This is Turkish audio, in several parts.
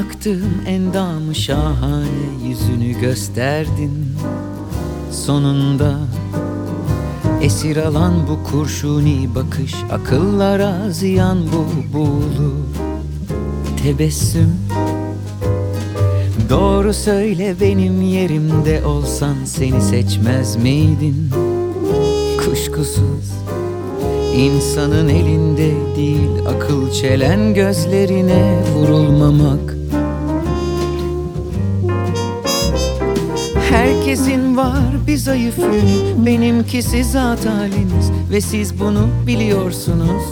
yaktığım endamı şahane yüzünü gösterdin Sonunda esir alan bu kurşuni bakış Akıllara ziyan bu buğulu tebessüm Doğru söyle benim yerimde olsan seni seçmez miydin? Kuşkusuz insanın elinde değil akıl çelen gözlerine vurulmamak Herkesin var bir zayıf yönü Benimkisi zat haliniz Ve siz bunu biliyorsunuz.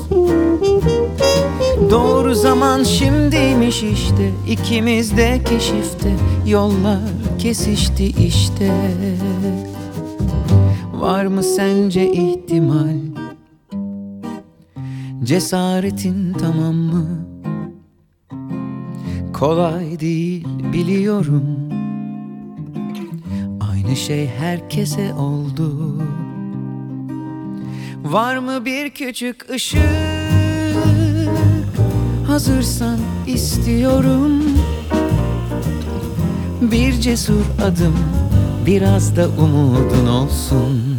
Doğru zaman şimdiymiş işte İkimiz de keşifte Yollar kesişti işte. Var mı sence ihtimal? Cesaretin tamam mı? Kolay değil biliyorum Aynı şey herkese oldu. Var mı bir küçük ışık? Hazırsan istiyorum. Bir cesur adım Biraz da umudun olsun.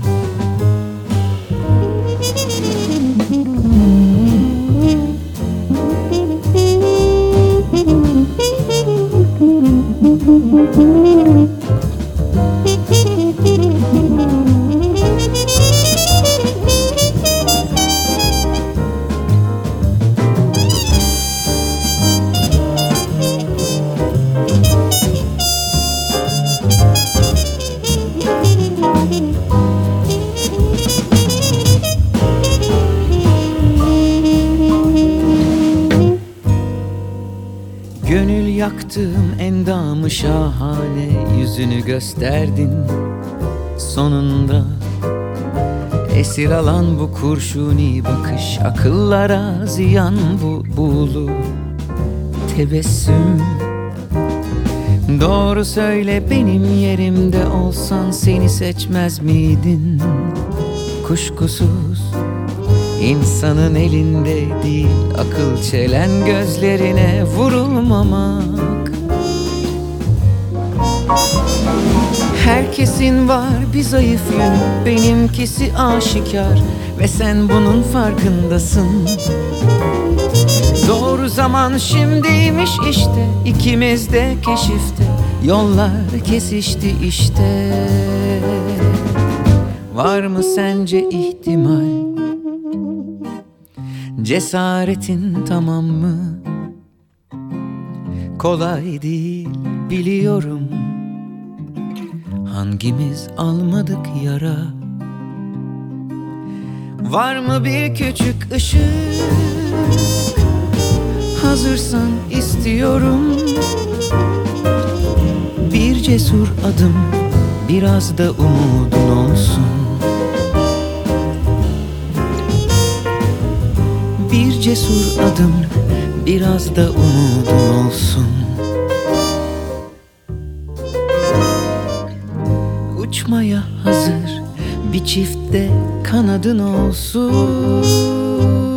Gönül yaktığım endamı şahane yüzünü gösterdin Sonunda esir alan bu kurşuni bakış Akıllara ziyan bu buğulu tebessüm Doğru söyle benim yerimde olsan seni seçmez miydin? Kuşkusuz İnsanın elinde değil akıl çelen gözlerine vurulmamak. Herkesin var bir zayıf yönü benimkisi aşikar ve sen bunun farkındasın. Doğru zaman şimdiymiş işte ikimiz de keşifte yollar kesişti işte. Var mı sence ihtimal Cesaretin tamam mı? Kolay değil biliyorum. Hangimiz almadık yara? Var mı bir küçük ışık? Hazırsan istiyorum. Bir cesur adım Biraz da umudun Cesur adım Biraz da umudun olsun. Uçmaya hazır Bir çiftte kanadın olsun